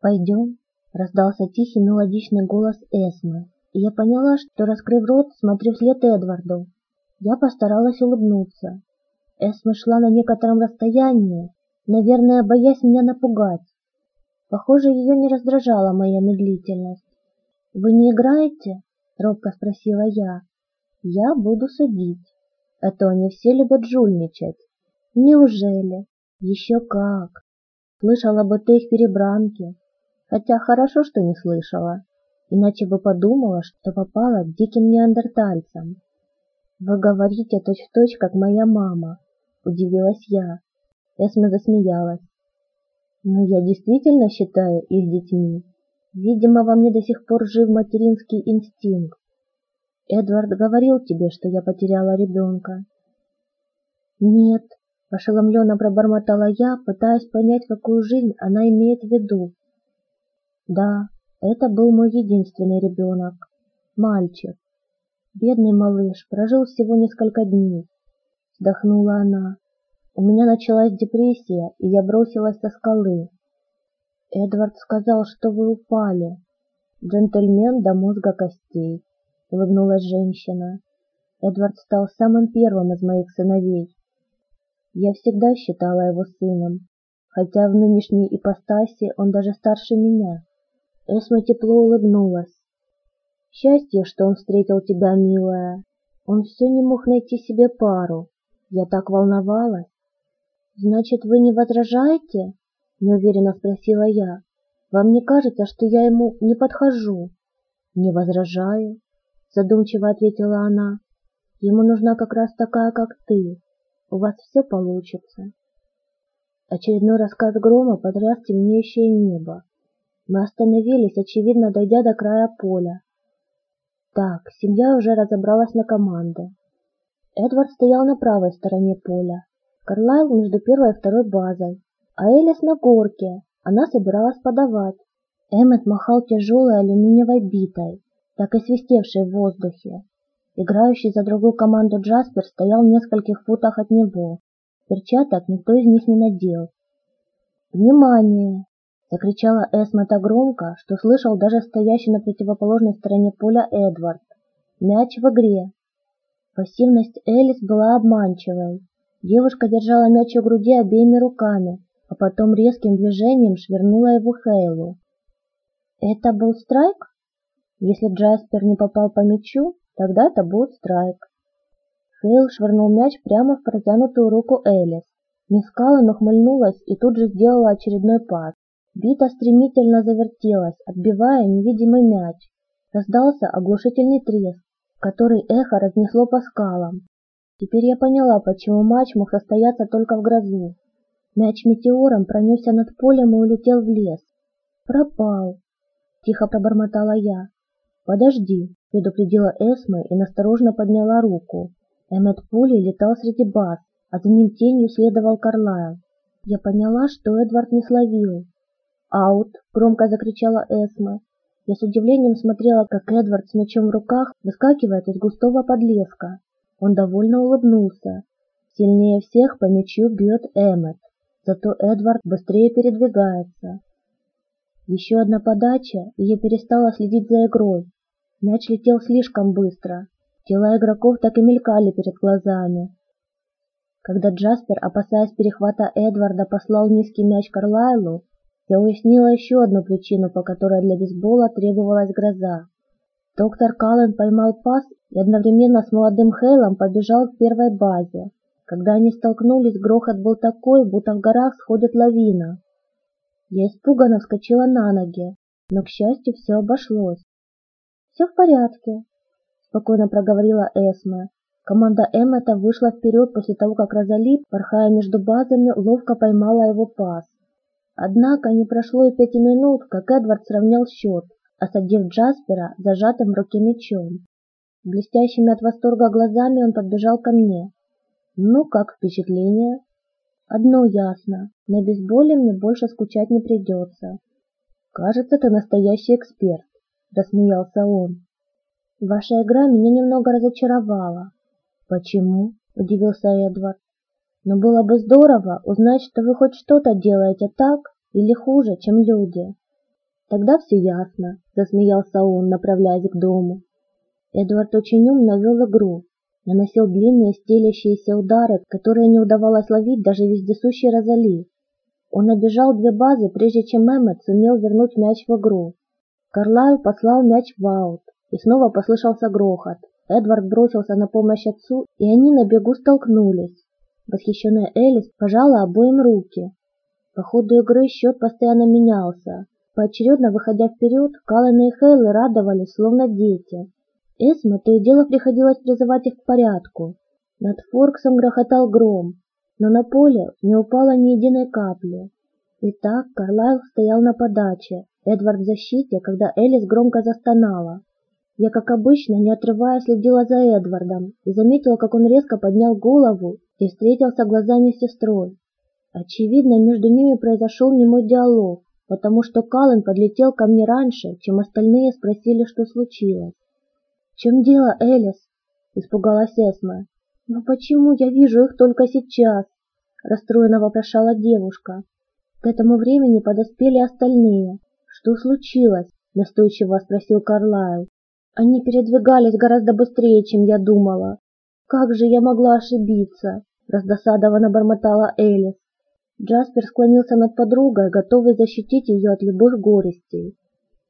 «Пойдем?» — раздался тихий мелодичный голос Эсмы, и я поняла, что, раскрыв рот, смотрю вслед Эдварду. Я постаралась улыбнуться. Эсма шла на некотором расстоянии, наверное, боясь меня напугать. Похоже, ее не раздражала моя медлительность. «Вы не играете?» — робко спросила я. «Я буду судить. А то они все любят жульничать». «Неужели? Еще как!» Слышала бы ты их перебранки. Хотя хорошо, что не слышала. Иначе бы подумала, что попала к диким неандертальцам. «Вы говорите точь-в-точь, точь, как моя мама», — удивилась я. Эсма засмеялась. «Но я действительно считаю их детьми. Видимо, во мне до сих пор жив материнский инстинкт. Эдвард говорил тебе, что я потеряла ребенка?» «Нет», — ошеломленно пробормотала я, пытаясь понять, какую жизнь она имеет в виду. «Да, это был мой единственный ребенок. Мальчик. Бедный малыш прожил всего несколько дней. Вздохнула она. У меня началась депрессия, и я бросилась со скалы. Эдвард сказал, что вы упали. Джентльмен до мозга костей, улыбнулась женщина. Эдвард стал самым первым из моих сыновей. Я всегда считала его сыном, хотя в нынешней ипостаси он даже старше меня. Эсма тепло улыбнулась. Счастье, что он встретил тебя, милая. Он все не мог найти себе пару. Я так волновалась. Значит, вы не возражаете? Неуверенно спросила я. Вам не кажется, что я ему не подхожу? Не возражаю, задумчиво ответила она. Ему нужна как раз такая, как ты. У вас все получится. Очередной рассказ грома потряс темнеющее небо. Мы остановились, очевидно, дойдя до края поля. Так, семья уже разобралась на команды. Эдвард стоял на правой стороне поля, Карлайл между первой и второй базой, а Элис на горке, она собиралась подавать. Эммет махал тяжелой алюминиевой битой, так и свистевшей в воздухе. Играющий за другую команду Джаспер стоял в нескольких футах от него. Перчаток никто из них не надел. «Внимание!» — закричала Эсма так громко, что слышал даже стоящий на противоположной стороне поля Эдвард. «Мяч в игре!» Пассивность Элис была обманчивой. Девушка держала мяч у груди обеими руками, а потом резким движением швырнула его Хейлу. «Это был страйк?» Если Джаспер не попал по мячу, тогда это будет страйк. Хейл швырнул мяч прямо в протянутую руку Элис. Мисс Каллен ухмыльнулась и тут же сделала очередной пас. Бита стремительно завертелась, отбивая невидимый мяч. Раздался оглушительный треск, который эхо разнесло по скалам. Теперь я поняла, почему матч мог состояться только в грозу. Мяч метеором пронесся над полем и улетел в лес. «Пропал!» — тихо пробормотала я. «Подожди!» — предупредила Эсма и насторожно подняла руку. Эммет пулей летал среди баз, а за ним тенью следовал Карлайл. Я поняла, что Эдвард не словил, «Аут!» — громко закричала Эсма. Я с удивлением смотрела, как Эдвард с мячом в руках выскакивает из густого подлеска. Он довольно улыбнулся. Сильнее всех по мячу бьет Эммет, зато Эдвард быстрее передвигается. Еще одна подача, и я перестала следить за игрой. Мяч летел слишком быстро. Тела игроков так и мелькали перед глазами. Когда Джаспер, опасаясь перехвата Эдварда, послал низкий мяч Карлайлу, я уяснила еще одну причину, по которой для бейсбола требовалась гроза. Доктор Каллен поймал пас и одновременно с молодым Хейлом побежал к первой базе. Когда они столкнулись, грохот был такой, будто в горах сходит лавина. Я испуганно вскочила на ноги, но, к счастью, все обошлось. «Все в порядке», — спокойно проговорила Эсма. Команда Эммета вышла вперед после того, как Розали, порхая между базами, ловко поймала его пас. Однако не прошло и пяти минут, как Эдвард сравнял счет, осадив Джаспера зажатым в руке мечом. Блестящими от восторга глазами он подбежал ко мне. «Ну, как впечатление?» «Одно ясно. На бейсболе мне больше скучать не придется». «Кажется, ты настоящий эксперт», — рассмеялся он. «Ваша игра меня немного разочаровала». «Почему?» — удивился Эдвард. Но было бы здорово узнать, что вы хоть что-то делаете так или хуже, чем люди. Тогда все ясно, засмеялся он, направляясь к дому. Эдвард очень умно вел игру, наносил длинные стелящиеся удары, которые не удавалось ловить даже вездесущей Розали. Он обежал две базы, прежде чем Эммет сумел вернуть мяч в игру. Карлайл послал мяч в аут, и снова послышался грохот. Эдвард бросился на помощь отцу, и они на бегу столкнулись. Восхищенная Элис пожала обоим руки. По ходу игры счет постоянно менялся. Поочередно выходя вперед, Каллен и Хейлы радовались, словно дети. Эсме то и дело приходилось призывать их к порядку. Над Форксом грохотал гром, но на поле не упало ни единой капли. Итак, Карлайл стоял на подаче, Эдвард в защите, когда Элис громко застонала. Я, как обычно, не отрывая, следила за Эдвардом и заметила, как он резко поднял голову и встретился глазами с сестрой. Очевидно, между ними произошел немой диалог, потому что Каллен подлетел ко мне раньше, чем остальные спросили, что случилось. «В чем дело, Элис?» – испугалась Эсма. «Но почему я вижу их только сейчас?» – расстроенно вопрошала девушка. К этому времени подоспели остальные. «Что случилось?» – настойчиво спросил Карлайл. «Они передвигались гораздо быстрее, чем я думала. Как же я могла ошибиться?» – раздосадованно бормотала Элис. Джаспер склонился над подругой, готовый защитить ее от любых горестей.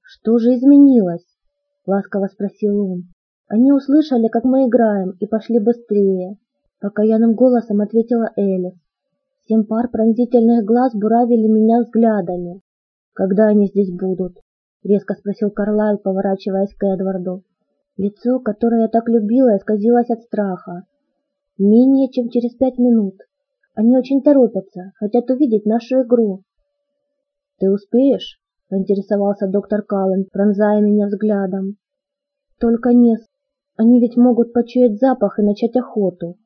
«Что же изменилось?» – ласково спросил он. Они услышали, как мы играем, и пошли быстрее. Покаянным голосом ответила Элис. Семь пар пронзительных глаз буравили меня взглядами. «Когда они здесь будут?» — резко спросил Карлайл, поворачиваясь к Эдварду. Лицо, которое я так любила, исказилось от страха. Менее чем через пять минут. Они очень торопятся, хотят увидеть нашу игру. «Ты успеешь?» — поинтересовался доктор Каллен, пронзая меня взглядом. «Только не они ведь могут почуять запах и начать охоту.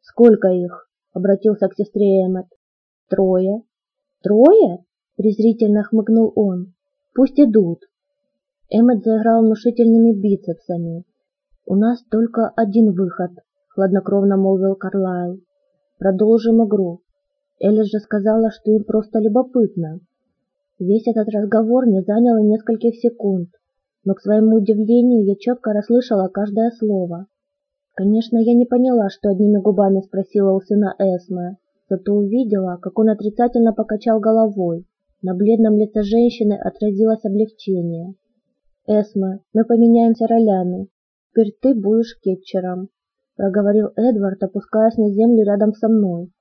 Сколько их? Обратился к сестре Эммет. Трое. Трое? Презрительно хмыкнул он. Пусть идут. Эммет заиграл внушительными бицепсами. У нас только один выход, хладнокровно молвил Карлайл. Продолжим игру. Элис же сказала, что им просто любопытно. Весь этот разговор не занял и нескольких секунд но, к своему удивлению, я четко расслышала каждое слово. Конечно, я не поняла, что одними губами спросила у сына Эсме, зато увидела, как он отрицательно покачал головой. На бледном лице женщины отразилось облегчение. «Эсме, мы поменяемся ролями. Теперь ты будешь кетчером», — проговорил Эдвард, опускаясь на землю рядом со мной.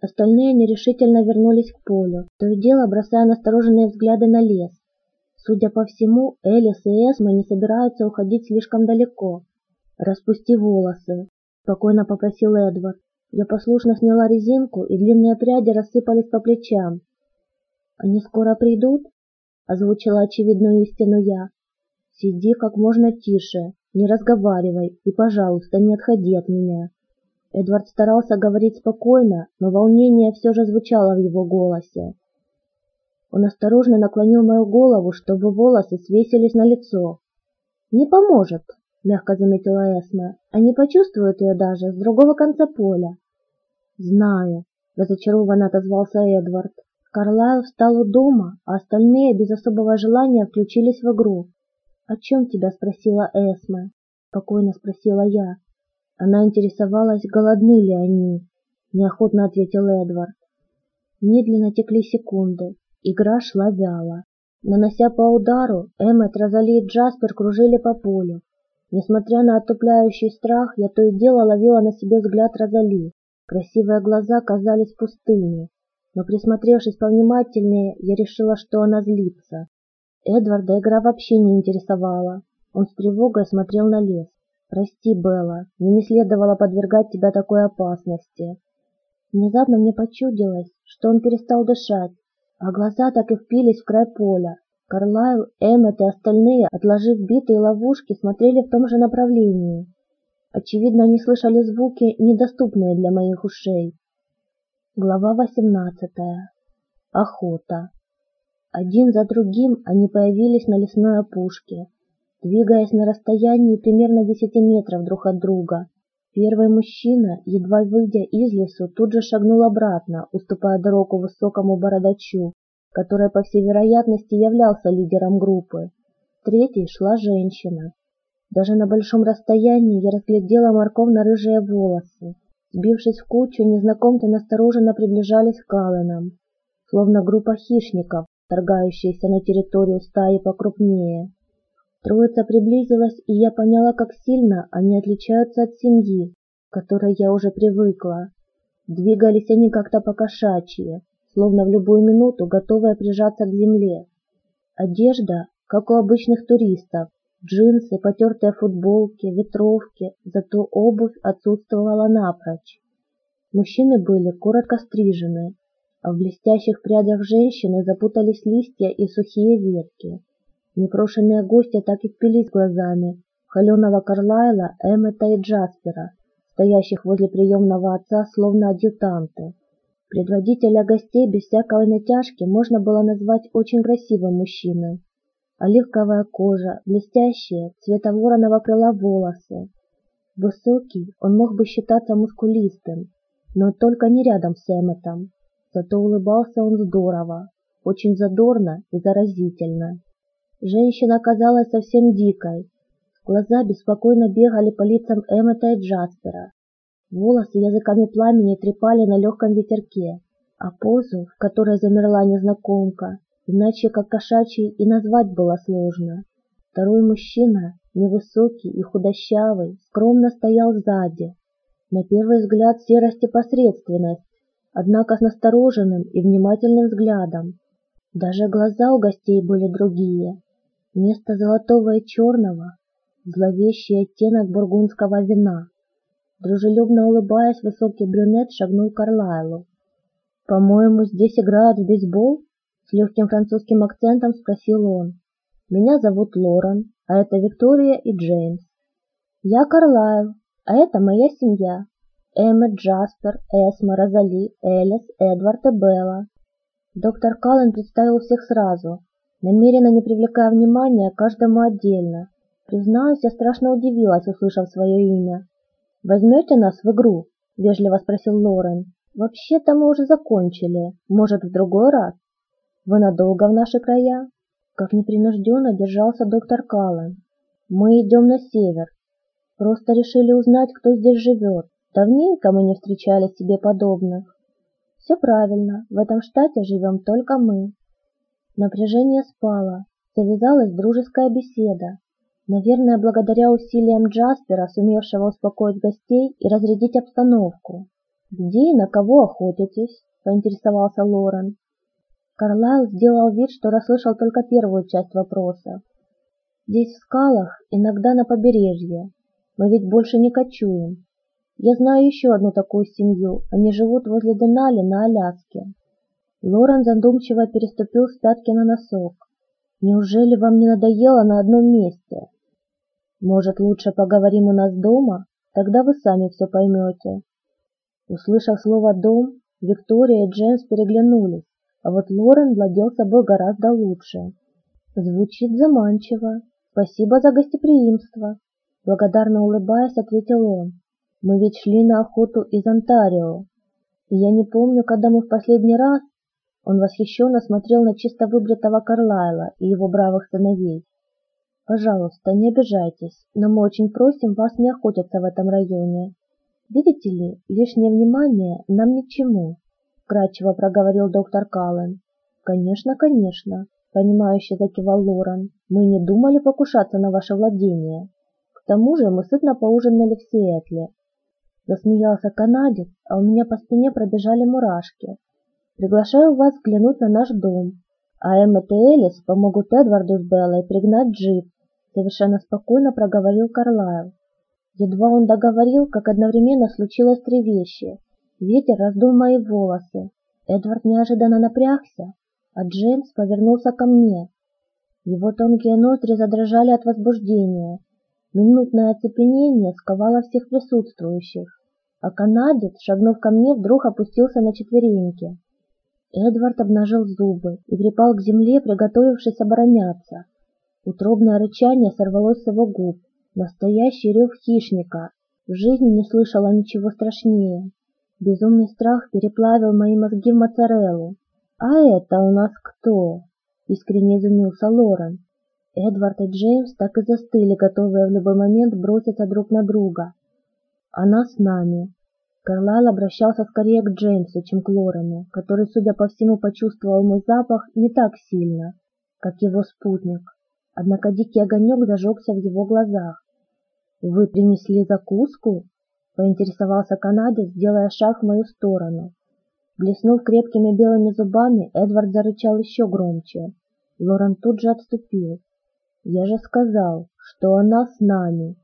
Остальные нерешительно вернулись к полю, то и дело бросая настороженные взгляды на лес. Судя по всему, Элис и Эсма не собираются уходить слишком далеко. «Распусти волосы», — спокойно попросил Эдвард. Я послушно сняла резинку, и длинные пряди рассыпались по плечам. «Они скоро придут?» — озвучила очевидную истину я. «Сиди как можно тише, не разговаривай и, пожалуйста, не отходи от меня». Эдвард старался говорить спокойно, но волнение все же звучало в его голосе. Он осторожно наклонил мою голову, чтобы волосы свесились на лицо. «Не поможет», — мягко заметила Эсма. «Они почувствуют ее даже с другого конца поля». «Знаю», — разочарованно отозвался Эдвард. Карлайл встал у дома, а остальные без особого желания включились в игру. «О чем тебя спросила Эсма?» — спокойно спросила я. Она интересовалась, голодны ли они. Неохотно ответил Эдвард. Медленно текли секунды. Игра шла вяло. Нанося по удару, Эммет, Розали и Джаспер кружили по полю. Несмотря на отупляющий страх, я то и дело ловила на себе взгляд Розали. Красивые глаза казались пустыми, но присмотревшись повнимательнее, я решила, что она злится. Эдварда игра вообще не интересовала. Он с тревогой смотрел на лес. «Прости, Белла, мне не следовало подвергать тебя такой опасности». Внезапно мне почудилось, что он перестал дышать, а глаза так и впились в край поля. Карлайл, Эммет и остальные, отложив битые ловушки, смотрели в том же направлении. Очевидно, они слышали звуки, недоступные для моих ушей. Глава 18. Охота. Один за другим они появились на лесной опушке, двигаясь на расстоянии примерно 10 метров друг от друга. Первый мужчина, едва выйдя из лесу, тут же шагнул обратно, уступая дорогу высокому бородачу. который, по всей вероятности, являлся лидером группы. Третьей шла женщина. Даже на большом расстоянии я разглядела морковно-рыжие волосы. Сбившись в кучу, незнакомцы настороженно приближались к Алленам, словно группа хищников, торгающаяся на территорию стаи покрупнее. Троица приблизилась, и я поняла, как сильно они отличаются от семьи, к которой я уже привыкла. Двигались они как-то покошачьи, словно в любую минуту готовые прижаться к земле. Одежда, как у обычных туристов, джинсы, потертые футболки, ветровки, зато обувь отсутствовала напрочь. Мужчины были коротко стрижены, в блестящих прядях женщины запутались листья и сухие ветки. Непрошенные гости так и впились глазами в холеного Карлайла, Эммета и Джаспера, стоящих возле приемного отца словно адъютанты. Предводителя гостей без всякой натяжки можно было назвать очень красивым мужчиной. Оливковая кожа, блестящие, цвета вороного крыла волосы. Высокий, он мог бы считаться мускулистым, но только не рядом с Эмметом. Зато улыбался он здорово, очень задорно и заразительно. Женщина казалась совсем дикой, Глаза беспокойно бегали по лицам Эммета и Джаспера. Волосы языками пламени трепали на легком ветерке, а позу, в которой замерла незнакомка, иначе как кошачьей и назвать было сложно. Второй мужчина, невысокий и худощавый, скромно стоял сзади. На первый взгляд серость и посредственность, однако с настороженным и внимательным взглядом. Даже глаза у гостей были другие. Вместо золотого и черного зловещий оттенок бургундского вина. Дружелюбно улыбаясь, высокий брюнет шагнул к Карлайлу. «По-моему, здесь играют в бейсбол?» С легким французским акцентом спросил он. «Меня зовут Лорен, а это Виктория и Джеймс. Я Карлайл, а это моя семья. Эммет, Джаспер, Эсма, Розали, Элис, Эдвард и Белла». Доктор Каллен представил всех сразу, намеренно не привлекая внимания каждому отдельно, Признаюсь, я страшно удивилась, услышав свое имя. «Возьмете нас в игру?» – вежливо спросил Лорен. «Вообще-то мы уже закончили. Может, в другой раз? Вы надолго в наши края?» Как непринужденно держался доктор Каллен. «Мы идем на север. Просто решили узнать, кто здесь живет. Давненько мы не встречали себе подобных». «Все правильно. В этом штате живем только мы». Напряжение спало. Завязалась дружеская беседа. Наверное, благодаря усилиям Джаспера, сумевшего успокоить гостей и разрядить обстановку. «Где и на кого охотитесь?» – поинтересовался Лорен. Карлайл сделал вид, что расслышал только первую часть вопроса. «Здесь, в скалах, иногда на побережье. Мы ведь больше не кочуем. Я знаю еще одну такую семью. Они живут возле Денали на Аляске». Лорен задумчиво переступил с пятки на носок. Неужели вам не надоело на одном месте? Может, лучше поговорим у нас дома? Тогда вы сами все поймете. Услышав слово «дом», Виктория и Джеймс переглянулись, а вот Лорен владел собой гораздо лучше. Звучит заманчиво. Спасибо за гостеприимство. Благодарно улыбаясь, ответил он. Мы ведь шли на охоту из Онтарио. И я не помню, когда мы в последний раз он восхищенно смотрел на чисто выбритого Карлайла и его бравых сыновей. «Пожалуйста, не обижайтесь, но мы очень просим вас не охотиться в этом районе. Видите ли, лишнее внимание нам ни к чему», — вкратчиво проговорил доктор Каллен. «Конечно, конечно», — понимающе закивал Лорен. «Мы не думали покушаться на ваше владение. К тому же мы сытно поужинали в Сиэтле». Засмеялся канадец, а у меня по спине пробежали мурашки. Приглашаю вас взглянуть на наш дом, а Эммет и Элис помогут Эдварду с Беллой пригнать джип, совершенно спокойно проговорил Карлайл. Едва он договорил, как одновременно случилось три вещи. Ветер раздул мои волосы, Эдвард неожиданно напрягся, а Джеймс повернулся ко мне. Его тонкие ноздри задрожали от возбуждения. Минутное оцепенение сковало всех присутствующих, а канадец, шагнув ко мне, вдруг опустился на четвереньки. Эдвард обнажил зубы и припал к земле, приготовившись обороняться. Утробное рычание сорвалось с его губ. Настоящий рев хищника. В жизни не слышала ничего страшнее. Безумный страх переплавил мои мозги в моцареллу. «А это у нас кто?» — искренне изумился Лорен. Эдвард и Джеймс так и застыли, готовые в любой момент броситься друг на друга. «Она с нами». Карлайл обращался скорее к Джеймсу, чем к Лорену, который, судя по всему, почувствовал мой запах не так сильно, как его спутник. Однако дикий огонек зажегся в его глазах. «Вы принесли закуску?» — поинтересовался канадец, делая шаг в мою сторону. Блеснув крепкими белыми зубами, Эдвард зарычал еще громче. Лорен тут же отступил. «Я же сказал, что она с нами!»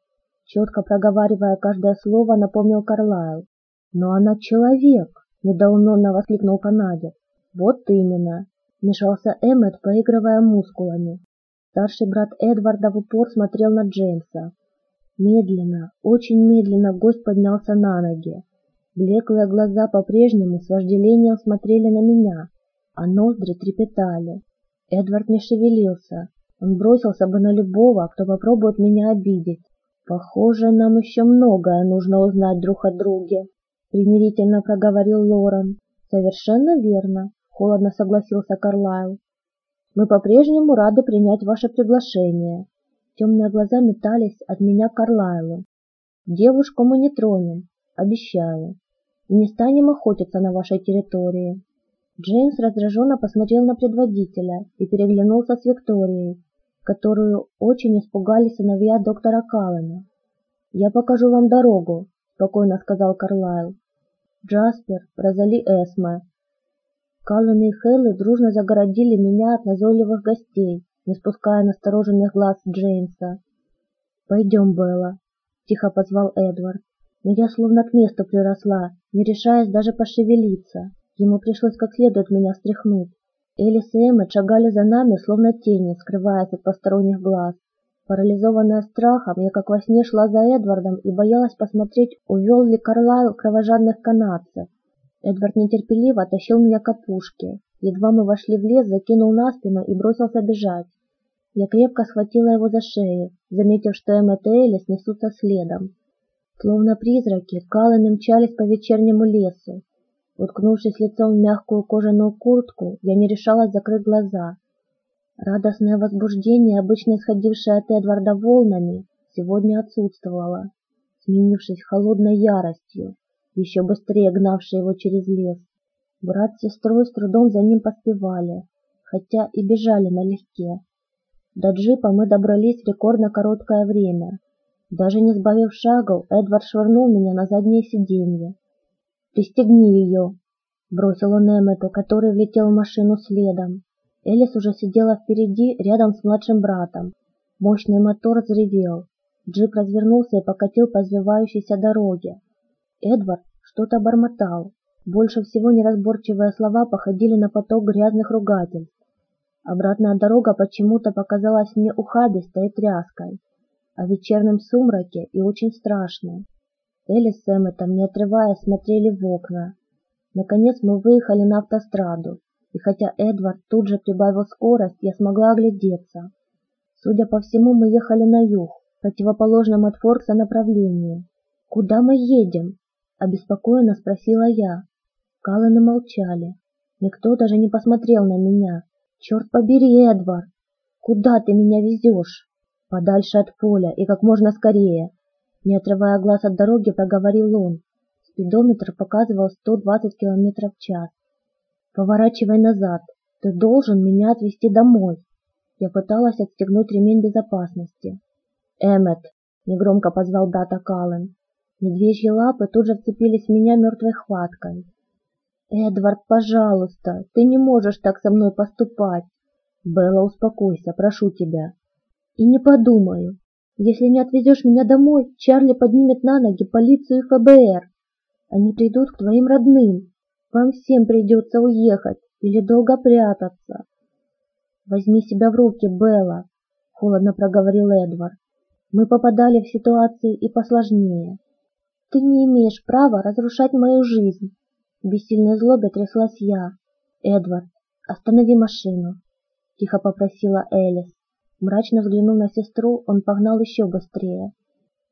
Четко проговаривая каждое слово, напомнил Карлайл. «Но она человек!» — недоуменно воскликнул канадец. «Вот именно!» — вмешался Эммет, поигрывая мускулами. Старший брат Эдварда в упор смотрел на Джеймса. Медленно, очень медленно гость поднялся на ноги. Блеклые глаза по-прежнему с вожделением смотрели на меня, а ноздри трепетали. Эдвард не шевелился. Он бросился бы на любого, кто попробует меня обидеть. «Похоже, нам еще многое нужно узнать друг о друге», — примирительно проговорил Лорен. «Совершенно верно», — холодно согласился Карлайл. Мы по-прежнему рады принять ваше приглашение. Темные глаза метались от меня к Карлайлу. Девушку мы не тронем, обещаю, и не станем охотиться на вашей территории. Джеймс раздраженно посмотрел на предводителя и переглянулся с Викторией, которую очень испугали сыновья доктора Каллена. «Я покажу вам дорогу», — спокойно сказал Карлайл. Джаспер, Розали Эсме, Каллен и Хелли дружно загородили меня от назойливых гостей, не спуская настороженных глаз Джеймса. «Пойдем, Белла», — тихо позвал Эдвард. Но я словно к месту приросла, не решаясь даже пошевелиться. Ему пришлось как следует меня стряхнуть. Элис и Эммет шагали за нами, словно тени, скрываясь от посторонних глаз. Парализованная страхом, я как во сне шла за Эдвардом и боялась посмотреть, увел ли Карлайл кровожадных канадцев. Эдвард нетерпеливо тащил меня к опушке. Едва мы вошли в лес, закинул на спину и бросился бежать. Я крепко схватила его за шею, заметив, что Эммет и Элис несутся следом. Словно призраки, каланы мчались по вечернему лесу. Уткнувшись лицом в мягкую кожаную куртку, я не решалась закрыть глаза. Радостное возбуждение, обычно исходившее от Эдварда волнами, сегодня отсутствовало, сменившись холодной яростью еще быстрее гнавший его через лес. Брат с сестрой с трудом за ним поспевали, хотя и бежали налегке. До джипа мы добрались в рекордно короткое время. Даже не сбавив шагу, Эдвард швырнул меня на заднее сиденье. «Пристегни ее!» — бросил он Эммету, который влетел в машину следом. Элис уже сидела впереди, рядом с младшим братом. Мощный мотор взревел. Джип развернулся и покатил по извивающейся дороге. Эдвард что-то бормотал. Больше всего неразборчивые слова походили на поток грязных ругательств. Обратная дорога почему-то показалась мне ухабистой и тряской, а в вечернем сумраке и очень страшной. Элли с Эмметом, не отрываясь, смотрели в окна. Наконец мы выехали на автостраду, и хотя Эдвард тут же прибавил скорость, я смогла оглядеться. Судя по всему, мы ехали на юг, противоположном от Форкса направлении. «Куда мы едем?» Обеспокоенно спросила я. Калланы молчали. Никто даже не посмотрел на меня. «Черт побери, Эдвард! Куда ты меня везешь?» «Подальше от поля и как можно скорее!» Не отрывая глаз от дороги, проговорил он. Спидометр показывал 120 км в час. «Поворачивай назад. Ты должен меня отвезти домой». Я пыталась отстегнуть ремень безопасности. «Эммет!» — негромко позвал брата Каллен. Медвежьи лапы тут же вцепились в меня мертвой хваткой. «Эдвард, пожалуйста, ты не можешь так со мной поступать!» «Белла, успокойся, прошу тебя!» «И не подумаю. Если не отвезешь меня домой, Чарли поднимет на ноги полицию и ФБР. Они придут к твоим родным. Вам всем придется уехать или долго прятаться». «Возьми себя в руки, Белла!» — холодно проговорил Эдвард. «Мы попадали в ситуации и посложнее. Ты не имеешь права разрушать мою жизнь. Бессильной злобе тряслась я. Эдвард, останови машину, тихо попросила Элис. Мрачно взглянув на сестру, он погнал еще быстрее.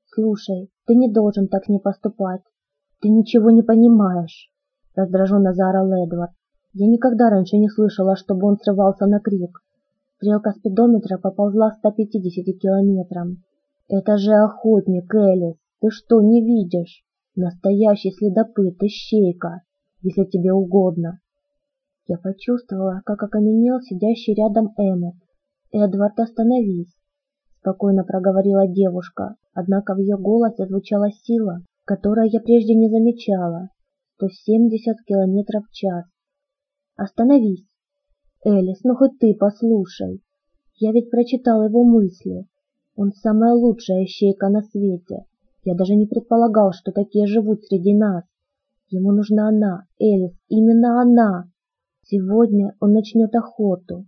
«Слушай, ты не должен так не поступать. Ты ничего не понимаешь», — раздраженно заорал Эдвард. Я никогда раньше не слышала, чтобы он срывался на крик. Стрелка спидометра поползла к 150 километрам. Это же охотник, Элис. Ты что, не видишь? Настоящий следопыт, ищейка, если тебе угодно. Я почувствовала, как окаменел сидящий рядом Эммет. «Эдвард, остановись!» Спокойно проговорила девушка, однако в ее голосе звучала сила, которую я прежде не замечала. 170 километров в час. «Остановись!» «Элис, ну хоть ты послушай. Я ведь прочитал его мысли. Он самая лучшая ищейка на свете. Я даже не предполагал, что такие живут среди нас. Ему нужна она, Элис, именно она. Сегодня он начнет охоту.